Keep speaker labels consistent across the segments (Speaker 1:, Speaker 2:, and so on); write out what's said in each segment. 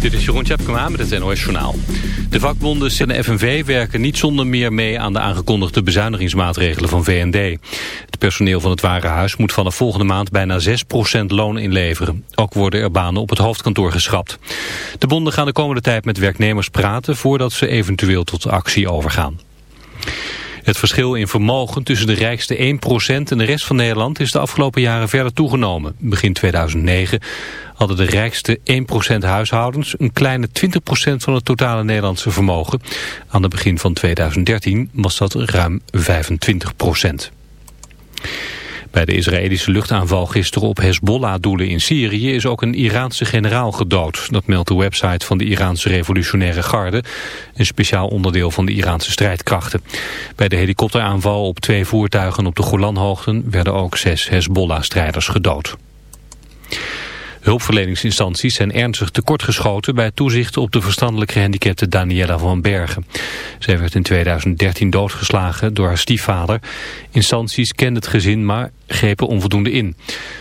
Speaker 1: Dit is Jeroen Tjepkema met het NOS Journaal. De vakbonden en de FNV werken niet zonder meer mee aan de aangekondigde bezuinigingsmaatregelen van VND. Het personeel van het Warenhuis moet vanaf volgende maand bijna 6% loon inleveren. Ook worden er banen op het hoofdkantoor geschrapt. De bonden gaan de komende tijd met werknemers praten voordat ze eventueel tot actie overgaan. Het verschil in vermogen tussen de rijkste 1% en de rest van Nederland is de afgelopen jaren verder toegenomen. Begin 2009 hadden de rijkste 1% huishoudens een kleine 20% van het totale Nederlandse vermogen. Aan het begin van 2013 was dat ruim 25%. Bij de Israëlische luchtaanval gisteren op Hezbollah-doelen in Syrië is ook een Iraanse generaal gedood. Dat meldt de website van de Iraanse revolutionaire garde, een speciaal onderdeel van de Iraanse strijdkrachten. Bij de helikopteraanval op twee voertuigen op de Golanhoogten werden ook zes Hezbollah-strijders gedood. Hulpverleningsinstanties zijn ernstig tekortgeschoten bij toezicht op de verstandelijk gehandicapte Daniela van Bergen. Zij werd in 2013 doodgeslagen door haar stiefvader. Instanties kenden het gezin, maar grepen onvoldoende in.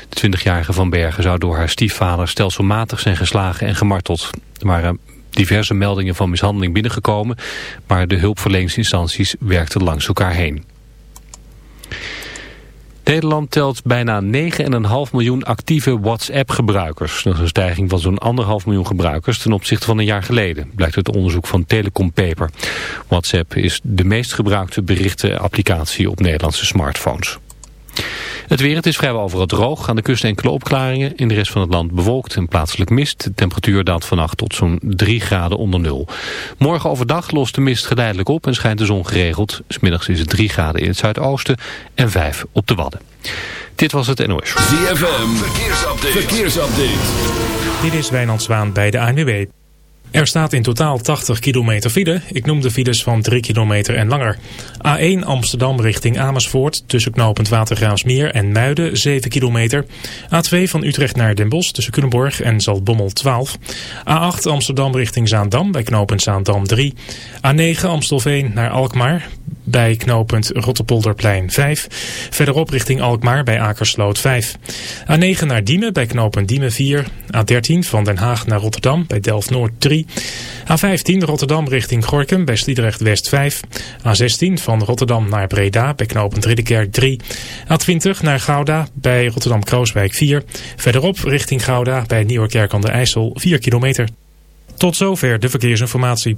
Speaker 1: De 20-jarige van Bergen zou door haar stiefvader stelselmatig zijn geslagen en gemarteld. Er waren diverse meldingen van mishandeling binnengekomen, maar de hulpverleningsinstanties werkten langs elkaar heen. Nederland telt bijna 9,5 miljoen actieve WhatsApp-gebruikers. Dat is een stijging van zo'n 1,5 miljoen gebruikers ten opzichte van een jaar geleden, blijkt uit onderzoek van Telecom Paper. WhatsApp is de meest gebruikte berichtenapplicatie op Nederlandse smartphones. Het weer, het is vrijwel overal droog. Aan de kust enkele opklaringen. In de rest van het land bewolkt en plaatselijk mist. De temperatuur daalt vannacht tot zo'n 3 graden onder nul. Morgen overdag lost de mist geleidelijk op en schijnt de zon geregeld. Smiddags is het 3 graden in het zuidoosten en 5 op de Wadden. Dit was het NOS.
Speaker 2: ZFM, verkeersupdate. verkeersupdate.
Speaker 3: Dit is Wijnand Zwaan bij de ANWB. Er staat in totaal 80 kilometer file. Ik noem de files van 3 kilometer en langer. A1 Amsterdam richting Amersfoort tussen knooppunt Watergraafsmeer en Muiden 7 kilometer. A2 van Utrecht naar Den Bosch tussen Culemborg en Zaltbommel 12. A8 Amsterdam richting Zaandam bij knooppunt Zaandam 3. A9 Amstelveen naar Alkmaar bij knooppunt Rotterpolderplein 5. Verderop richting Alkmaar bij Akersloot 5. A9 naar Diemen bij knooppunt Diemen 4. A13 van Den Haag naar Rotterdam bij Delft-Noord 3. A15 Rotterdam richting Gorkum bij Sliedrecht West 5. A16 van Rotterdam naar Breda bij knooppunt Ridderkerk 3. A20 naar Gouda bij Rotterdam-Krooswijk 4. Verderop richting Gouda bij Nieuwerkerk aan de IJssel 4 kilometer. Tot zover de verkeersinformatie.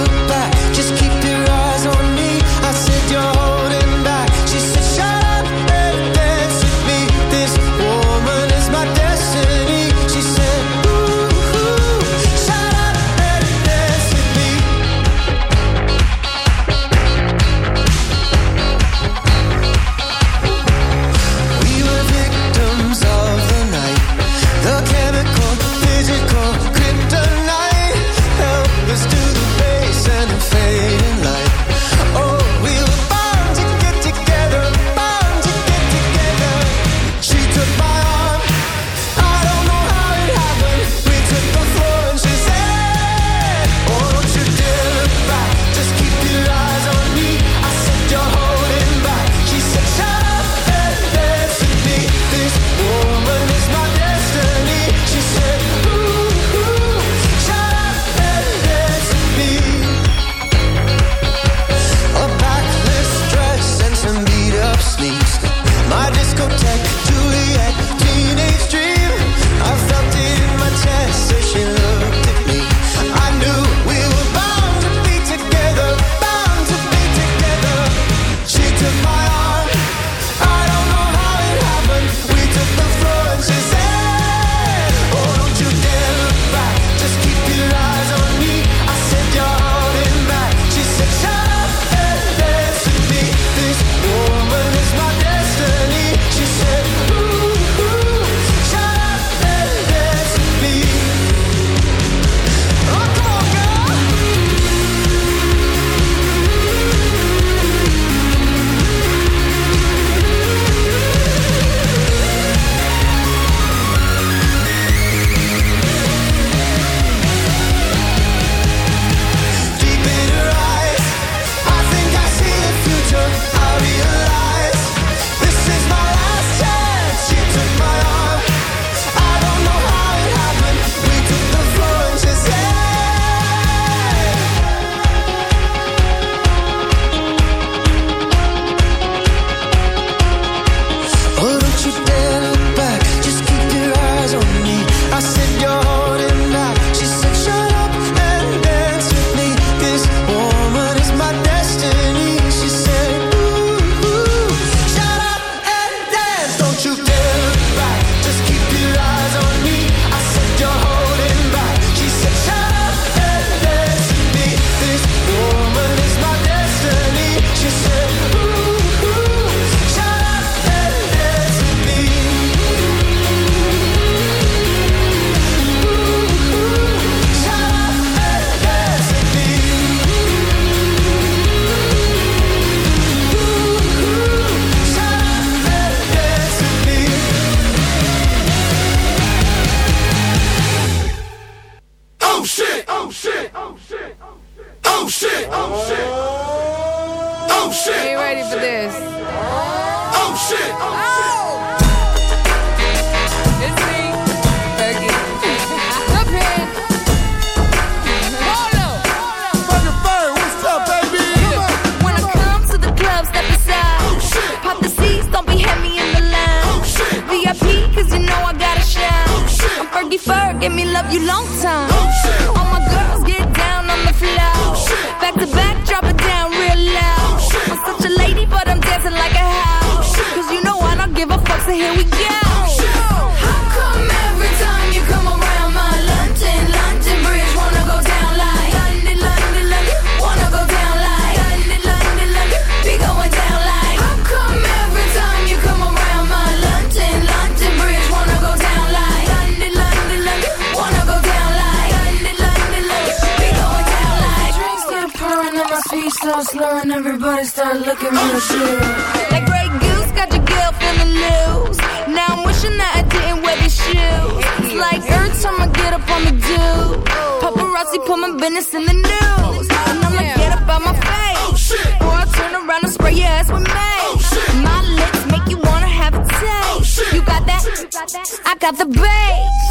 Speaker 4: ass with me. Oh,
Speaker 5: My lips make you wanna have a taste. Oh, you got that? I got the bass.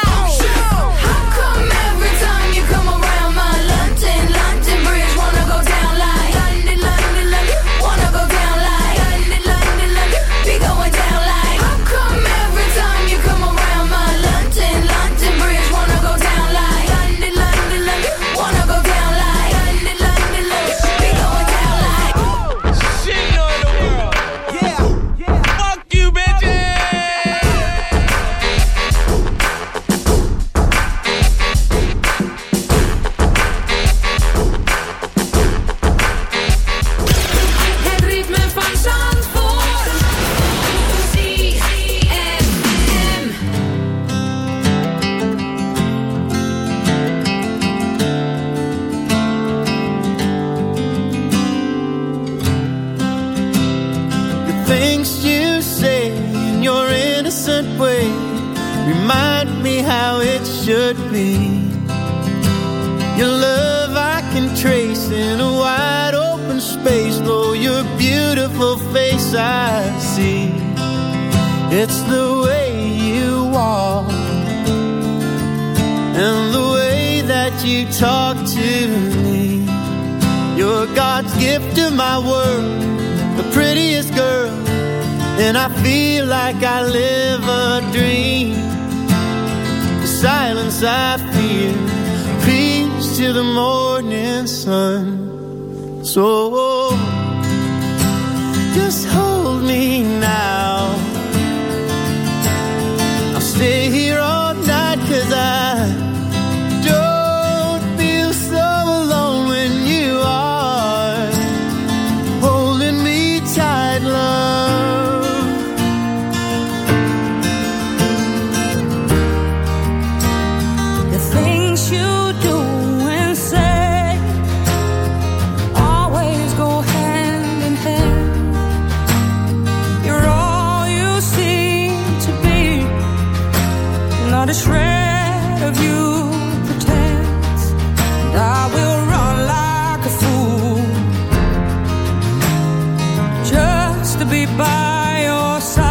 Speaker 6: by your
Speaker 7: side.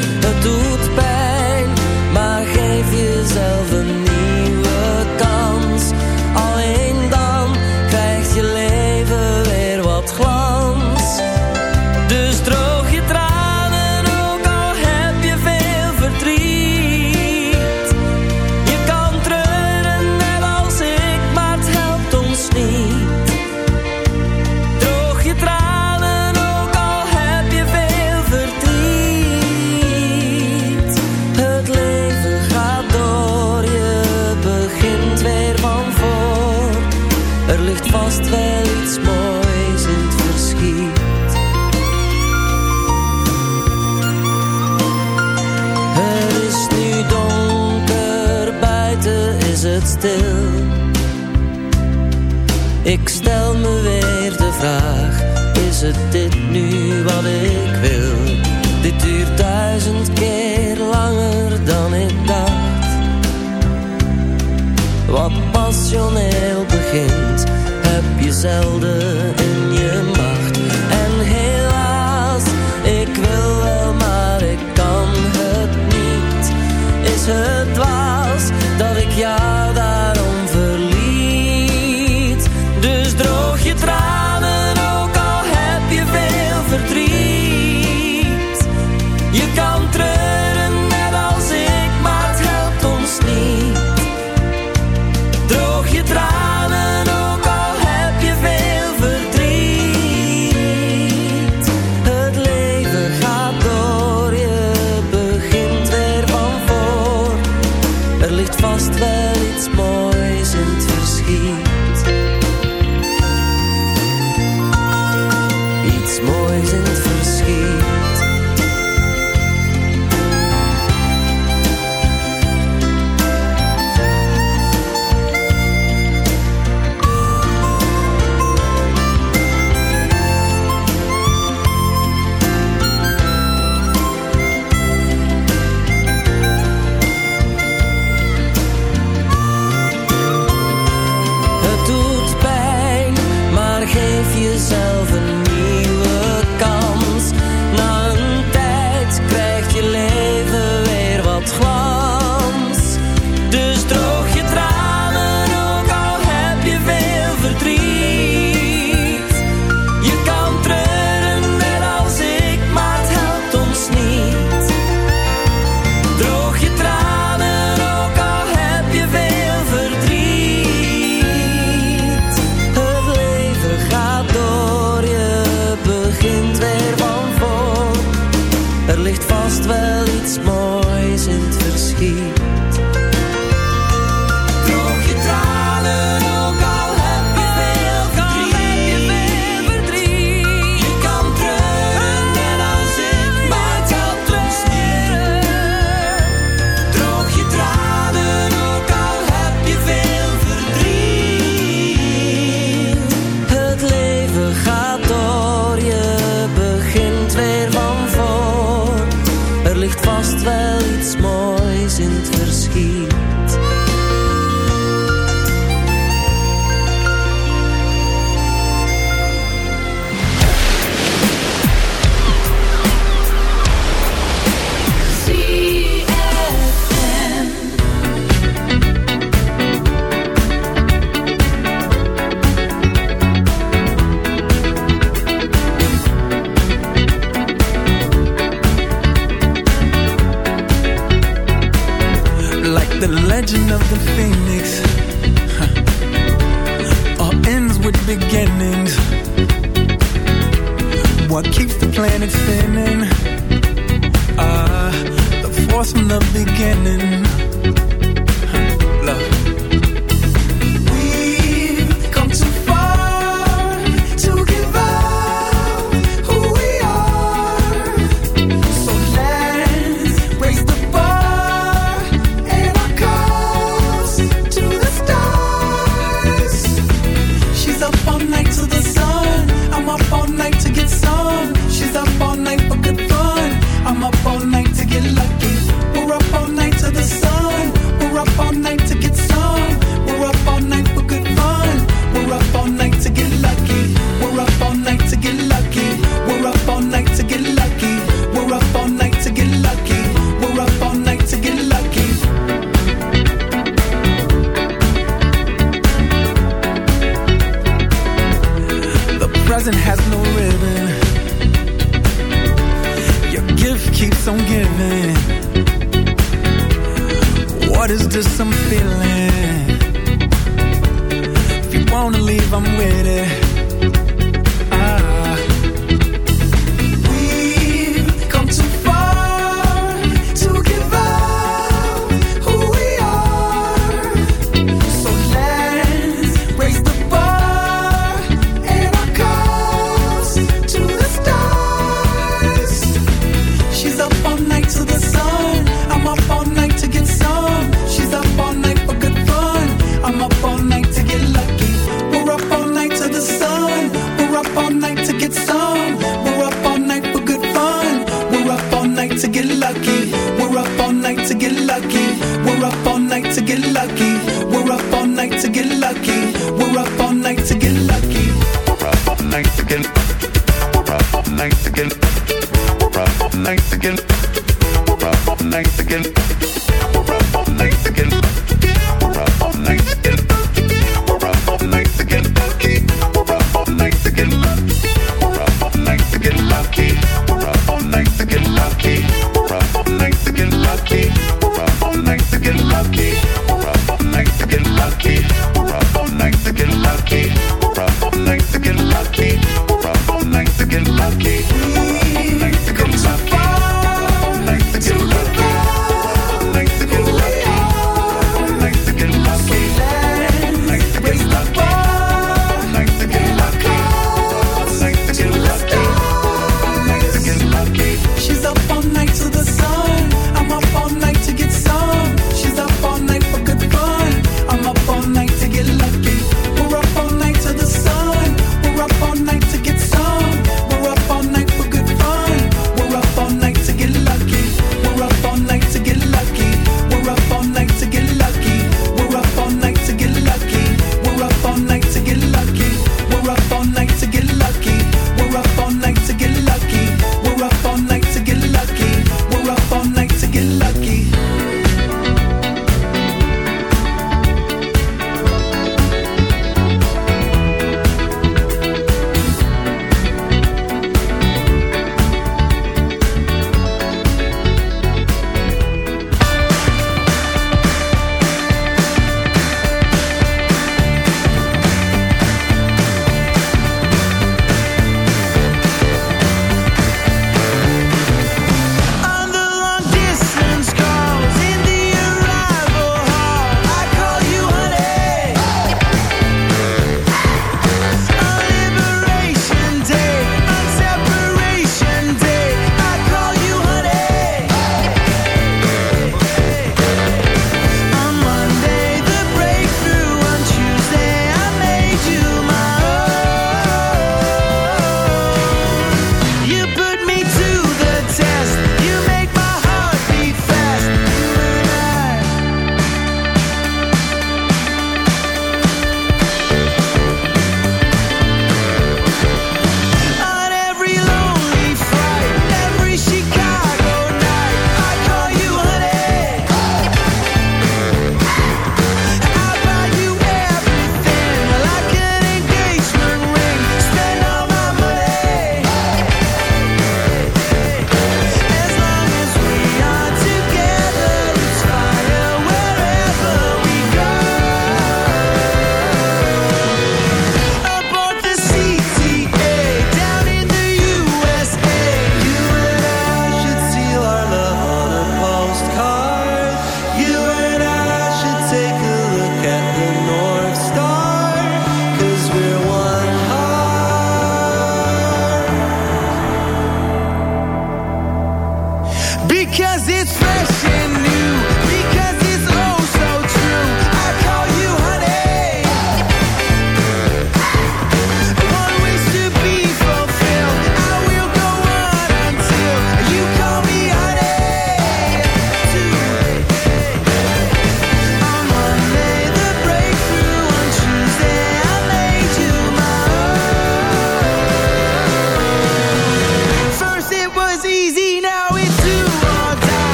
Speaker 8: it's spinning. Ah, the fourth from the beginning.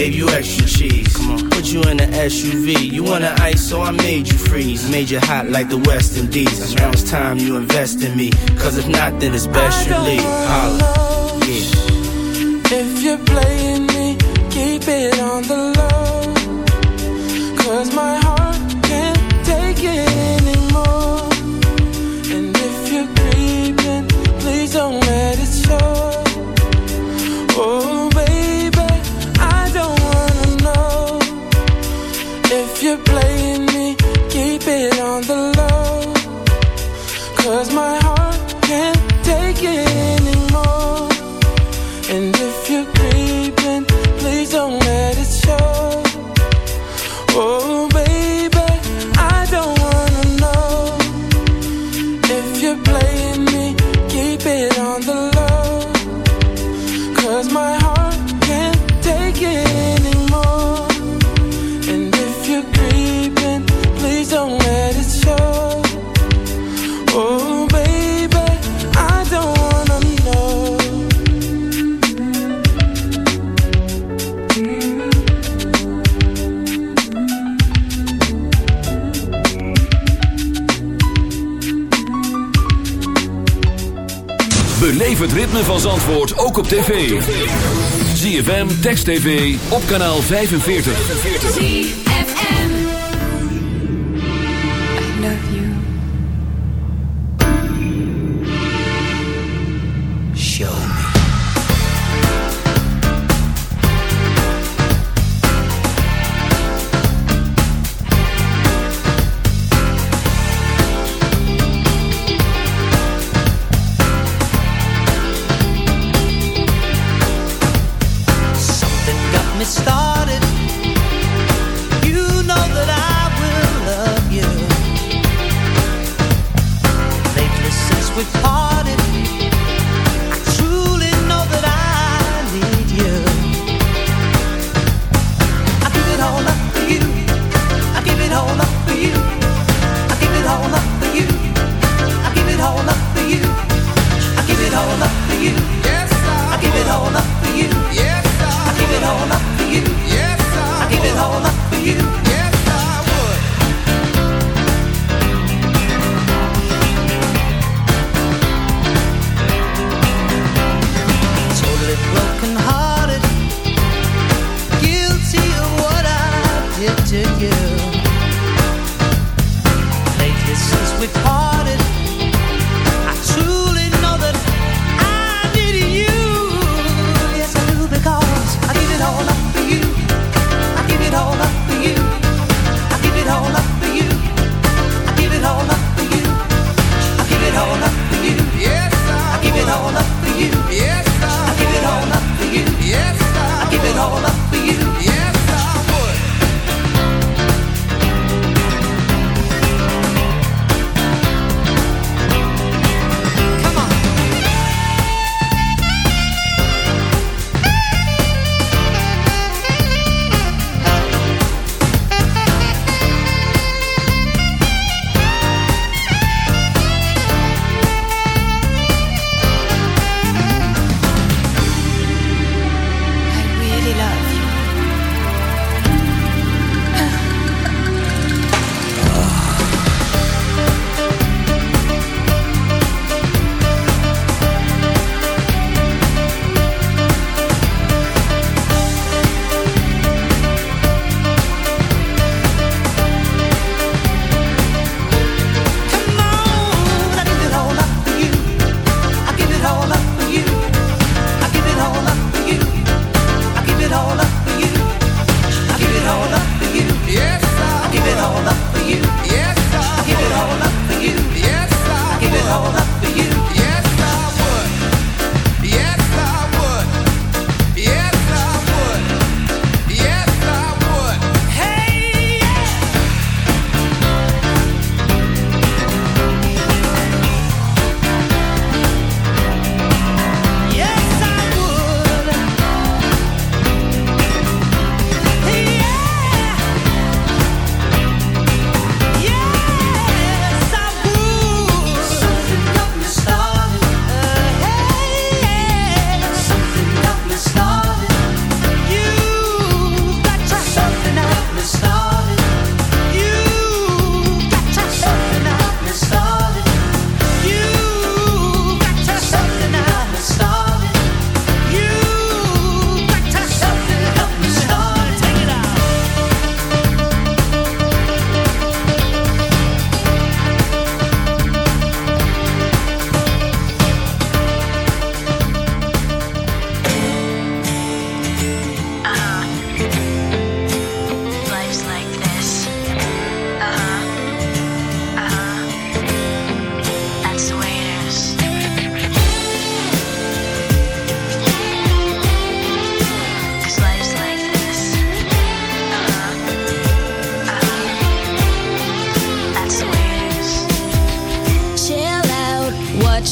Speaker 9: Gave you extra cheese. Put you in an SUV. You want an ice, so I made you freeze. Made you hot like the West Indies. Now it's time you invest in me. Cause if not, then it's best you leave. Holla.
Speaker 10: Yeah. If you're playing me, keep it on the low
Speaker 11: TV op kanaal 45.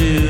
Speaker 12: do.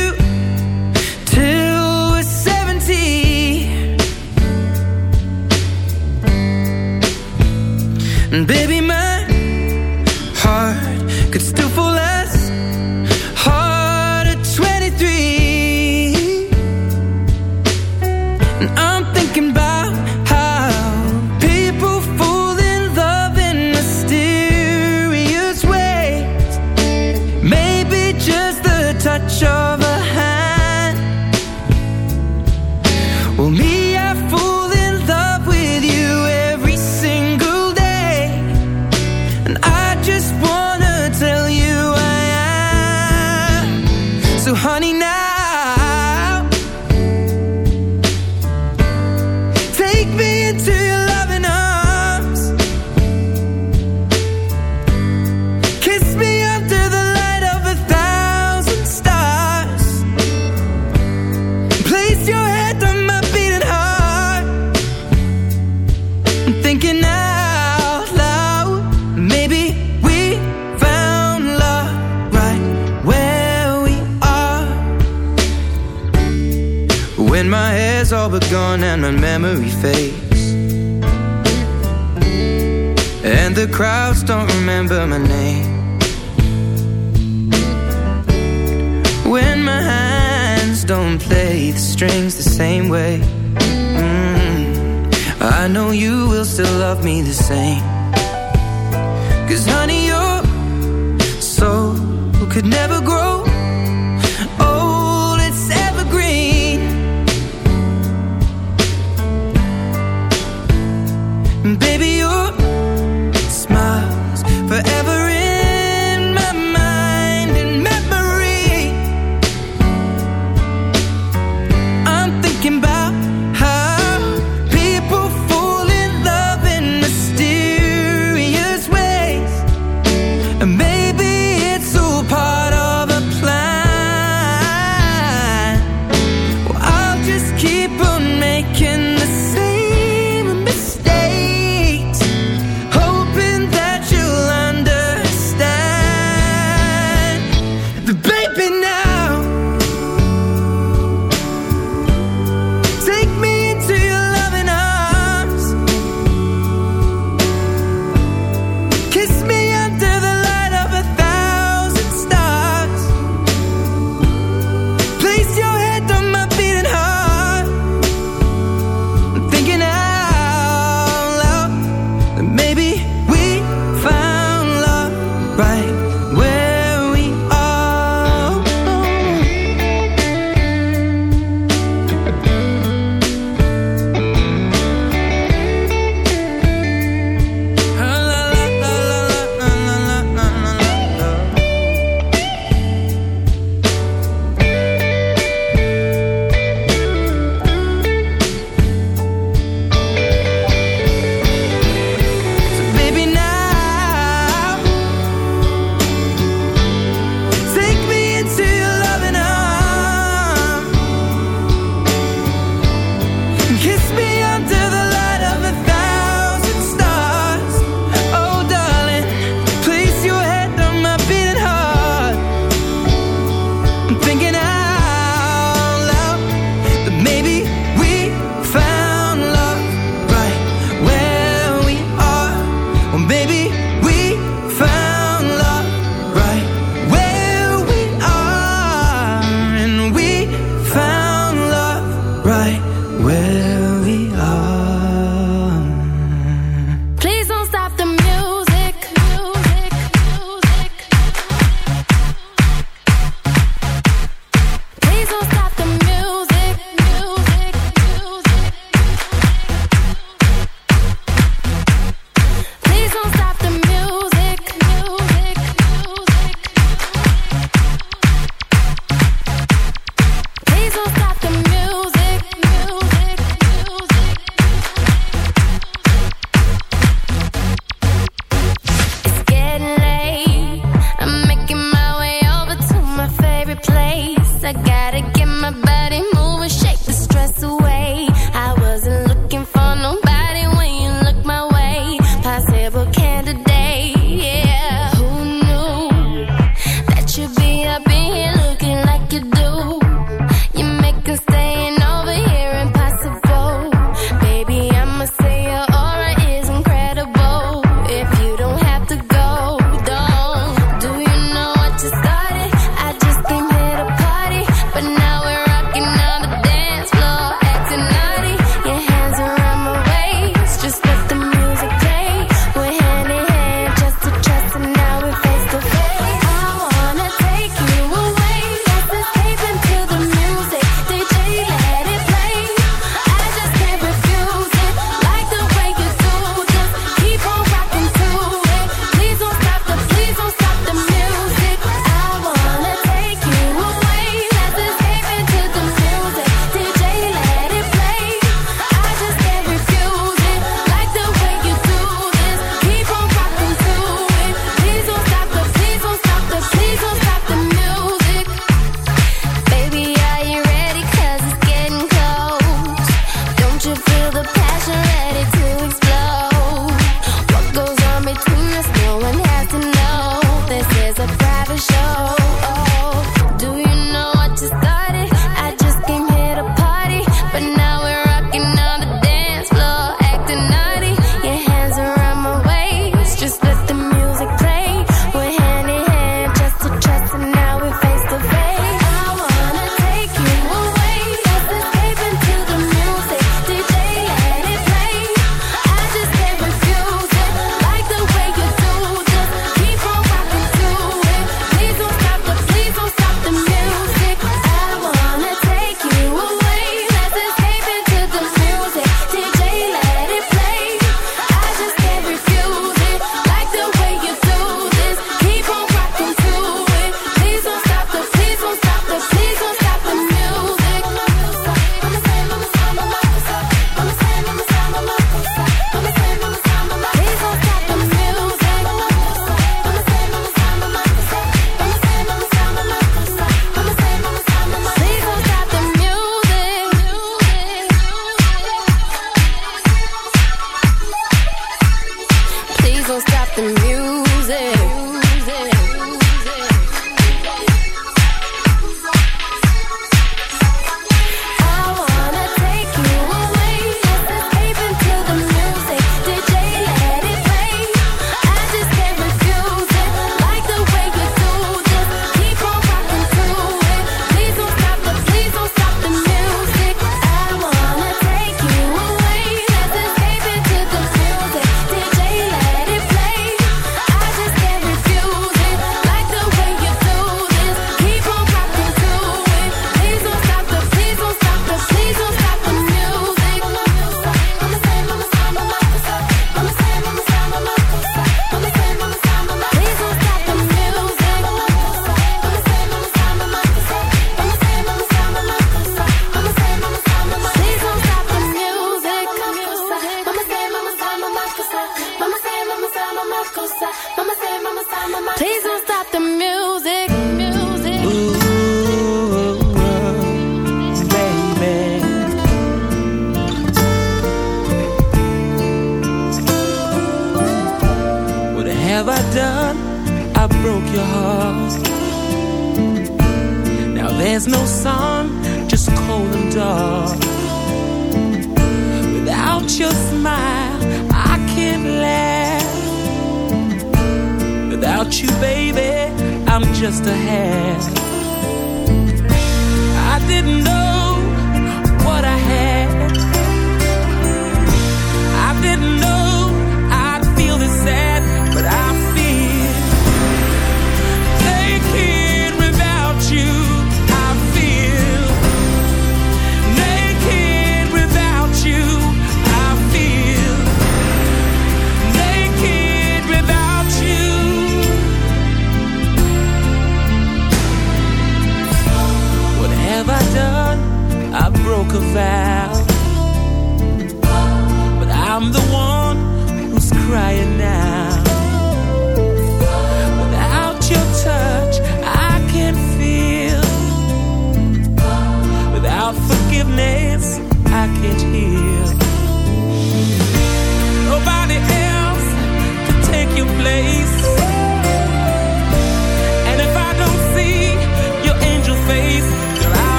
Speaker 10: And baby